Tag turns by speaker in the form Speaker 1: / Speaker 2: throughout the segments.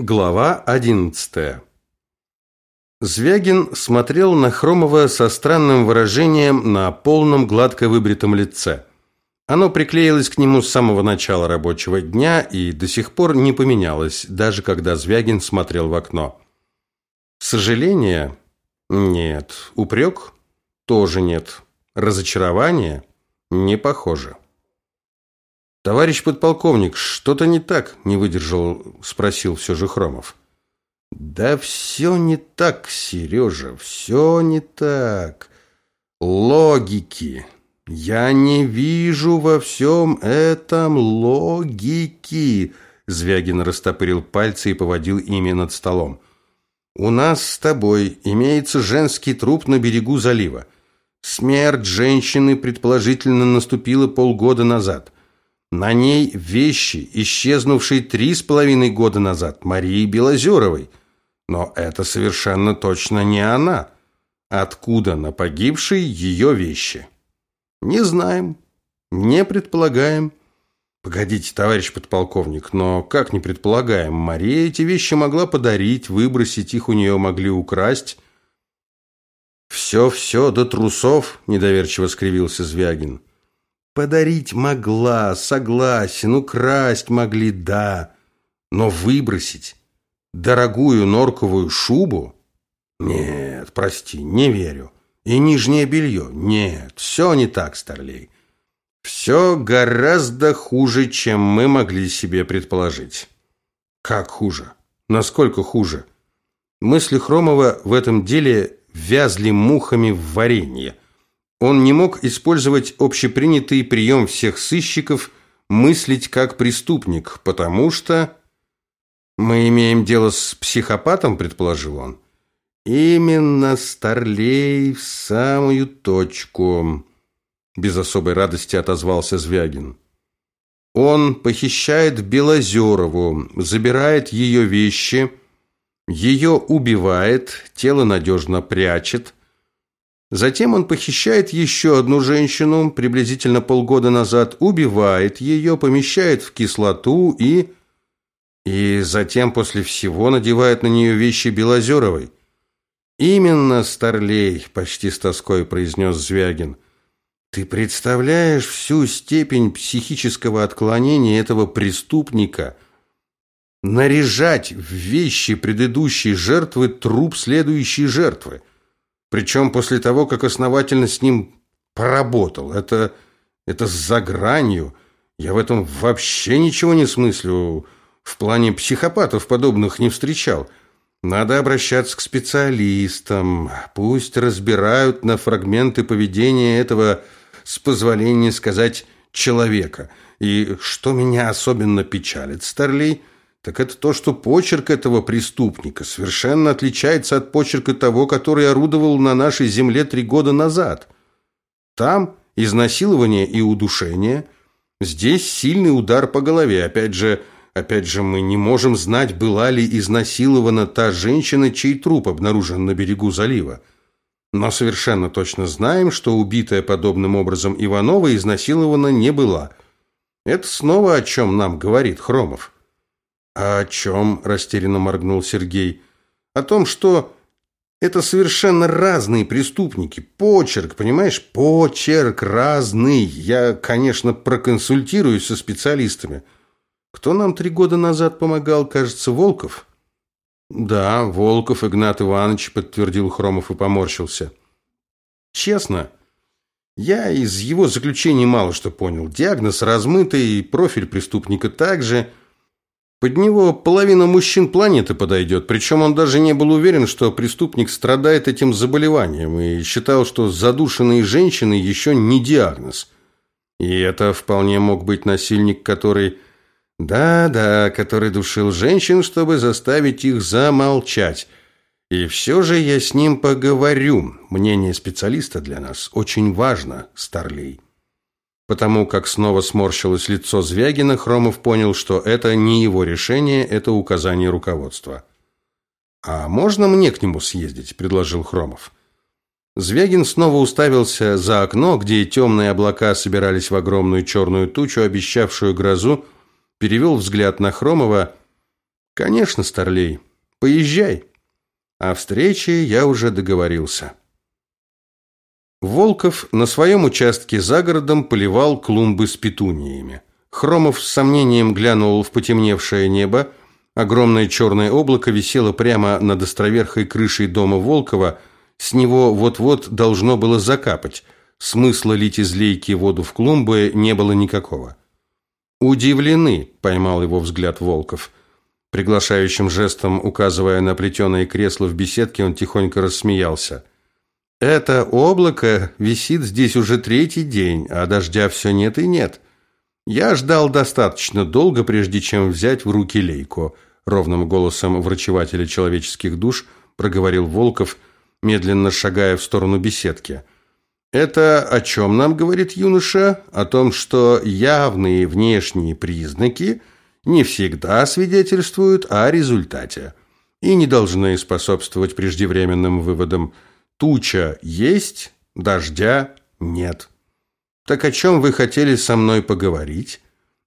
Speaker 1: Глава одиннадцатая. Звягин смотрел на Хромова со странным выражением на полном гладко выбритом лице. Оно приклеилось к нему с самого начала рабочего дня и до сих пор не поменялось, даже когда Звягин смотрел в окно. Сожаление? Нет. Упрек? Тоже нет. Разочарование? Не похоже. «Товарищ подполковник, что-то не так?» – не выдержал, спросил все же Хромов. «Да все не так, Сережа, все не так. Логики. Я не вижу во всем этом логики». Звягин растопырил пальцы и поводил ими над столом. «У нас с тобой имеется женский труп на берегу залива. Смерть женщины, предположительно, наступила полгода назад». На ней вещи, исчезнувшие три с половиной года назад, Марии Белозеровой. Но это совершенно точно не она. Откуда на погибшей ее вещи? Не знаем, не предполагаем. Погодите, товарищ подполковник, но как не предполагаем? Мария эти вещи могла подарить, выбросить, их у нее могли украсть. «Все-все до трусов», – недоверчиво скривился Звягин. Подарить могла, согласен, украсть могли, да. Но выбросить дорогую норковую шубу? Нет, прости, не верю. И нижнее белье? Нет, все не так, Старлей. Все гораздо хуже, чем мы могли себе предположить. Как хуже? Насколько хуже? Мысли Хромова в этом деле вязли мухами в варенье – он не мог использовать общепринятый прием всех сыщиков мыслить как преступник, потому что... «Мы имеем дело с психопатом», — предположил он. «Именно Старлей в самую точку», — без особой радости отозвался Звягин. «Он похищает Белозерову, забирает ее вещи, ее убивает, тело надежно прячет» Затем он похищает еще одну женщину, приблизительно полгода назад, убивает ее, помещает в кислоту и... И затем после всего надевает на нее вещи Белозеровой. «Именно, Старлей», — почти с тоской произнес Звягин. «Ты представляешь всю степень психического отклонения этого преступника?» наряжать в вещи предыдущей жертвы труп следующей жертвы. Причем после того, как основательно с ним поработал. Это, это за гранью. Я в этом вообще ничего не смыслю. В плане психопатов подобных не встречал. Надо обращаться к специалистам. Пусть разбирают на фрагменты поведения этого, с позволения сказать, человека. И что меня особенно печалит, Старлей – так это то, что почерк этого преступника совершенно отличается от почерка того, который орудовал на нашей земле три года назад. Там изнасилование и удушение, здесь сильный удар по голове. Опять же, опять же мы не можем знать, была ли изнасилована та женщина, чей труп обнаружен на берегу залива. Но совершенно точно знаем, что убитая подобным образом Иванова изнасилована не была. Это снова о чем нам говорит Хромов. «А о чем?» – растерянно моргнул Сергей. «О том, что это совершенно разные преступники. Почерк, понимаешь? Почерк разный. Я, конечно, проконсультируюсь со специалистами. Кто нам три года назад помогал, кажется, Волков?» «Да, Волков Игнат Иванович», – подтвердил Хромов и поморщился. «Честно, я из его заключений мало что понял. Диагноз размытый, профиль преступника также – под него половина мужчин планеты подойдет, причем он даже не был уверен, что преступник страдает этим заболеванием и считал, что задушенные женщины еще не диагноз. И это вполне мог быть насильник, который... Да-да, который душил женщин, чтобы заставить их замолчать. И все же я с ним поговорю. Мнение специалиста для нас очень важно, Старлей. Потому как снова сморщилось лицо Звягина, Хромов понял, что это не его решение, это указание руководства. «А можно мне к нему съездить?» – предложил Хромов. Звягин снова уставился за окно, где темные облака собирались в огромную черную тучу, обещавшую грозу, перевел взгляд на Хромова. Конечно, Старлей, поезжай. О встрече я уже договорился. Волков на своем участке за городом поливал клумбы с петуниями. Хромов с сомнением глянул в потемневшее небо. Огромное черное облако висело прямо над островерхой крышей дома Волкова. С него вот-вот должно было закапать. Смысла лить из лейки воду в клумбы не было никакого. «Удивлены», — поймал его взгляд Волков. Приглашающим жестом, указывая на плетеное кресло в беседке, он тихонько рассмеялся. «Это облако висит здесь уже третий день, а дождя все нет и нет. Я ждал достаточно долго, прежде чем взять в руки лейку», ровным голосом врачевателя человеческих душ проговорил Волков, медленно шагая в сторону беседки. «Это о чем нам говорит юноша? О том, что явные внешние признаки – не всегда свидетельствуют о результате и не должны способствовать преждевременным выводам. Туча есть, дождя нет. Так о чем вы хотели со мной поговорить?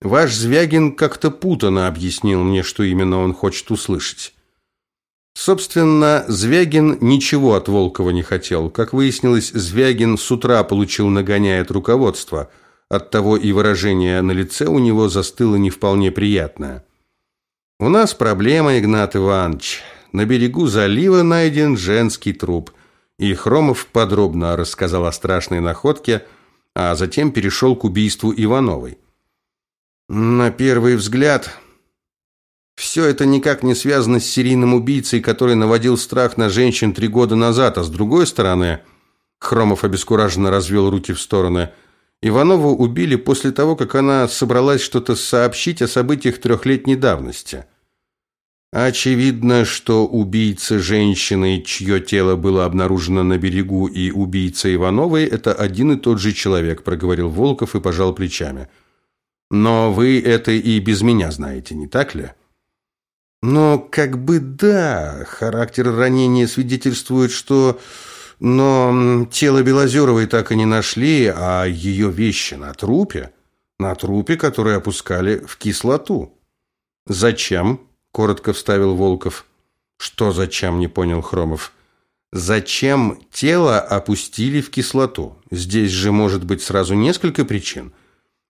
Speaker 1: Ваш Звягин как-то путано объяснил мне, что именно он хочет услышать. Собственно, Звягин ничего от Волкова не хотел. Как выяснилось, Звягин с утра получил нагоняя от руководства – Оттого и выражение на лице у него застыло не вполне приятное. «У нас проблема, Игнат Иванович. На берегу залива найден женский труп». И Хромов подробно рассказал о страшной находке, а затем перешел к убийству Ивановой. На первый взгляд, все это никак не связано с серийным убийцей, который наводил страх на женщин три года назад, а с другой стороны, Хромов обескураженно развел руки в стороны – Иванову убили после того, как она собралась что-то сообщить о событиях трехлетней давности. Очевидно, что убийца женщины, чье тело было обнаружено на берегу, и убийца Ивановой – это один и тот же человек, проговорил Волков и пожал плечами. Но вы это и без меня знаете, не так ли? Но как бы да, характер ранения свидетельствует, что но тело Белозеровой так и не нашли, а ее вещи на трупе, на трупе, который опускали в кислоту. «Зачем?» – коротко вставил Волков. «Что зачем?» – не понял Хромов. «Зачем тело опустили в кислоту? Здесь же может быть сразу несколько причин.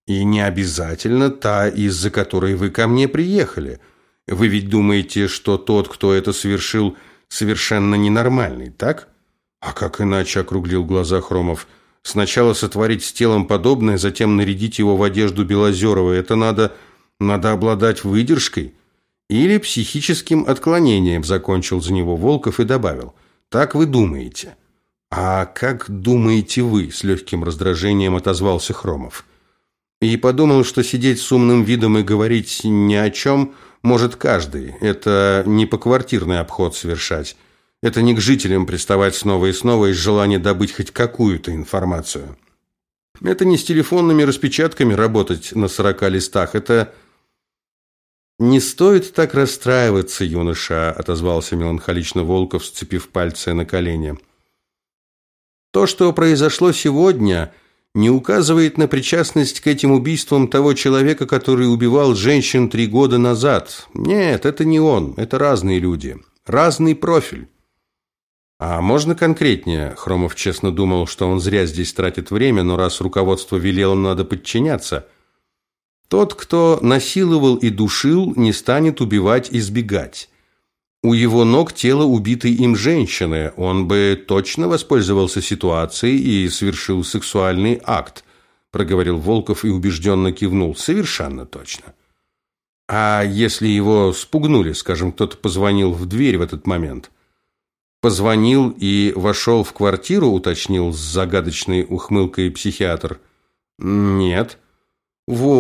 Speaker 1: И не обязательно та, из-за которой вы ко мне приехали. Вы ведь думаете, что тот, кто это совершил, совершенно ненормальный, так?» А как иначе, округлил глаза Хромов. Сначала сотворить с телом подобное, затем нарядить его в одежду Белозерова. Это надо, надо обладать выдержкой. Или психическим отклонением, закончил за него Волков и добавил. Так вы думаете. А как думаете вы? С легким раздражением отозвался Хромов. И подумал, что сидеть с умным видом и говорить ни о чем может каждый. Это не поквартирный обход совершать. Это не к жителям приставать снова и снова из желания добыть хоть какую-то информацию. Это не с телефонными распечатками работать на сорока листах. Это... «Не стоит так расстраиваться, юноша», — отозвался меланхолично Волков, сцепив пальцы на колени. «То, что произошло сегодня, не указывает на причастность к этим убийствам того человека, который убивал женщин три года назад. Нет, это не он, это разные люди, разный профиль». А можно конкретнее? Хромов честно думал, что он зря здесь тратит время, но раз руководство велело, надо подчиняться. Тот, кто насиловал и душил, не станет убивать и сбегать. У его ног тело убитой им женщины. Он бы точно воспользовался ситуацией и совершил сексуальный акт, проговорил Волков и убежденно кивнул. Совершенно точно. А если его спугнули, скажем, кто-то позвонил в дверь в этот момент – Позвонил и вошел в квартиру, уточнил с загадочной ухмылкой психиатр. Нет.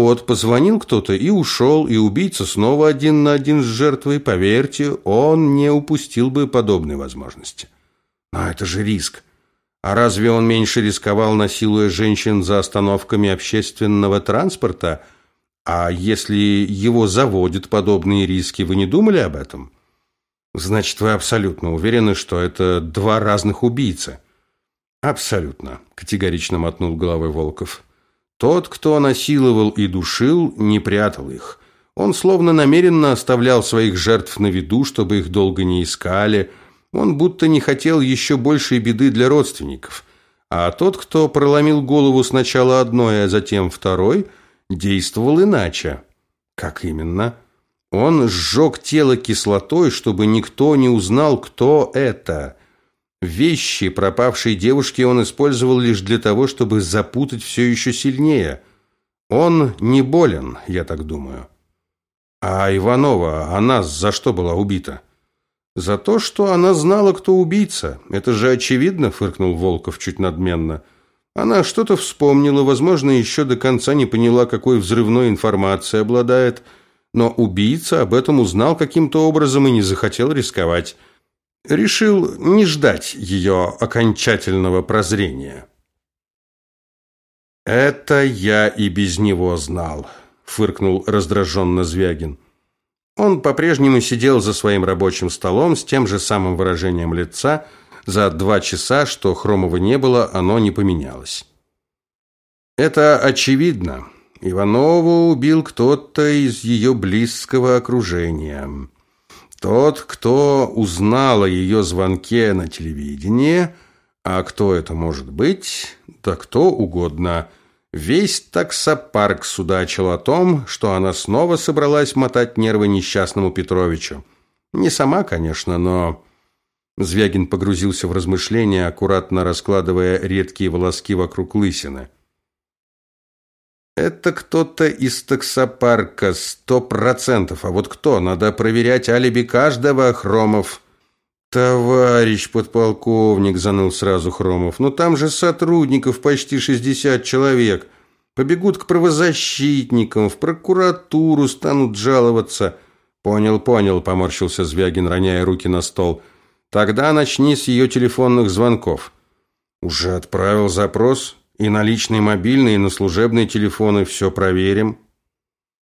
Speaker 1: Вот, позвонил кто-то и ушел, и убийца снова один на один с жертвой. Поверьте, он не упустил бы подобной возможности. Но это же риск. А разве он меньше рисковал, насилуя женщин за остановками общественного транспорта? А если его заводят подобные риски, вы не думали об этом? Значит, вы абсолютно уверены, что это два разных убийцы? Абсолютно, категорично мотнул головой Волков. Тот, кто насиловал и душил, не прятал их. Он словно намеренно оставлял своих жертв на виду, чтобы их долго не искали. Он будто не хотел еще большей беды для родственников. А тот, кто проломил голову сначала одной, а затем второй, действовал иначе. Как именно? Он сжег тело кислотой, чтобы никто не узнал, кто это. Вещи пропавшей девушки он использовал лишь для того, чтобы запутать все еще сильнее. Он не болен, я так думаю. А Иванова, она за что была убита? За то, что она знала, кто убийца. Это же очевидно, фыркнул Волков чуть надменно. Она что-то вспомнила, возможно, еще до конца не поняла, какой взрывной информацией обладает, но убийца об этом узнал каким-то образом и не захотел рисковать. Решил не ждать ее окончательного прозрения. «Это я и без него знал», фыркнул раздраженно Звягин. Он по-прежнему сидел за своим рабочим столом с тем же самым выражением лица. За два часа, что Хромова не было, оно не поменялось. Это очевидно. Иванову убил кто-то из ее близкого окружения. Тот, кто узнал о ее звонке на телевидении, а кто это может быть, да кто угодно – Весь таксопарк судачил о том, что она снова собралась мотать нервы несчастному Петровичу. Не сама, конечно, но... Звягин погрузился в размышления, аккуратно раскладывая редкие волоски вокруг лысины. «Это кто-то из таксопарка, сто процентов. А вот кто? Надо проверять алиби каждого, Хромов». «Товарищ подполковник», – заныл сразу Хромов, – «ну там же сотрудников почти шестьдесят человек. Побегут к правозащитникам, в прокуратуру станут жаловаться». «Понял, понял», – поморщился Звягин, роняя руки на стол. «Тогда начни с ее телефонных звонков». «Уже отправил запрос. И на личный мобильный, и на служебные телефоны все проверим».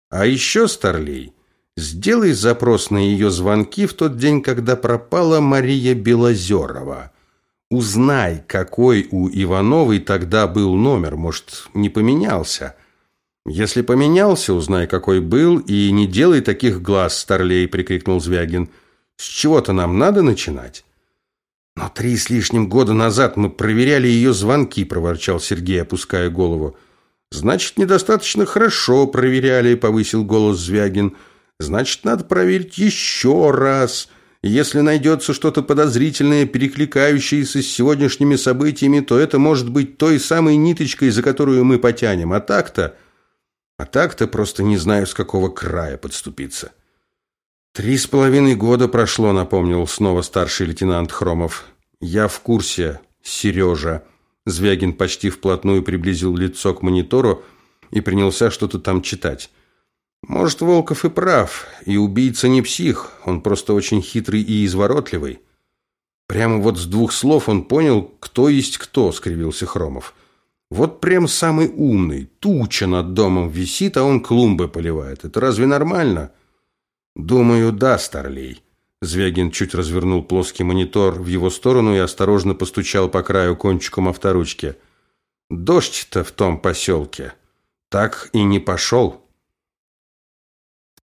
Speaker 1: «А еще, Старлей, Сделай запрос на ее звонки в тот день, когда пропала Мария Белозерова. Узнай, какой у Ивановой тогда был номер, может, не поменялся. Если поменялся, узнай, какой был, и не делай таких глаз, старлей, прикрикнул Звягин. С чего-то нам надо начинать. Но три с лишним года назад мы проверяли ее звонки, проворчал Сергей, опуская голову. Значит, недостаточно хорошо проверяли, повысил голос Звягин. Значит, надо проверить еще раз. Если найдется что-то подозрительное, перекликающееся с сегодняшними событиями, то это может быть той самой ниточкой, за которую мы потянем. А так-то... А так-то просто не знаю, с какого края подступиться. «Три с половиной года прошло», — напомнил снова старший лейтенант Хромов. «Я в курсе, Сережа». Звягин почти вплотную приблизил лицо к монитору и принялся что-то там читать. Может, Волков и прав, и убийца не псих, он просто очень хитрый и изворотливый. Прямо вот с двух слов он понял, кто есть кто, скривился Хромов. Вот прям самый умный, туча над домом висит, а он клумбы поливает. Это разве нормально? Думаю, да, старлей. Звягин чуть развернул плоский монитор в его сторону и осторожно постучал по краю кончиком авторучки. Дождь-то в том поселке так и не пошел.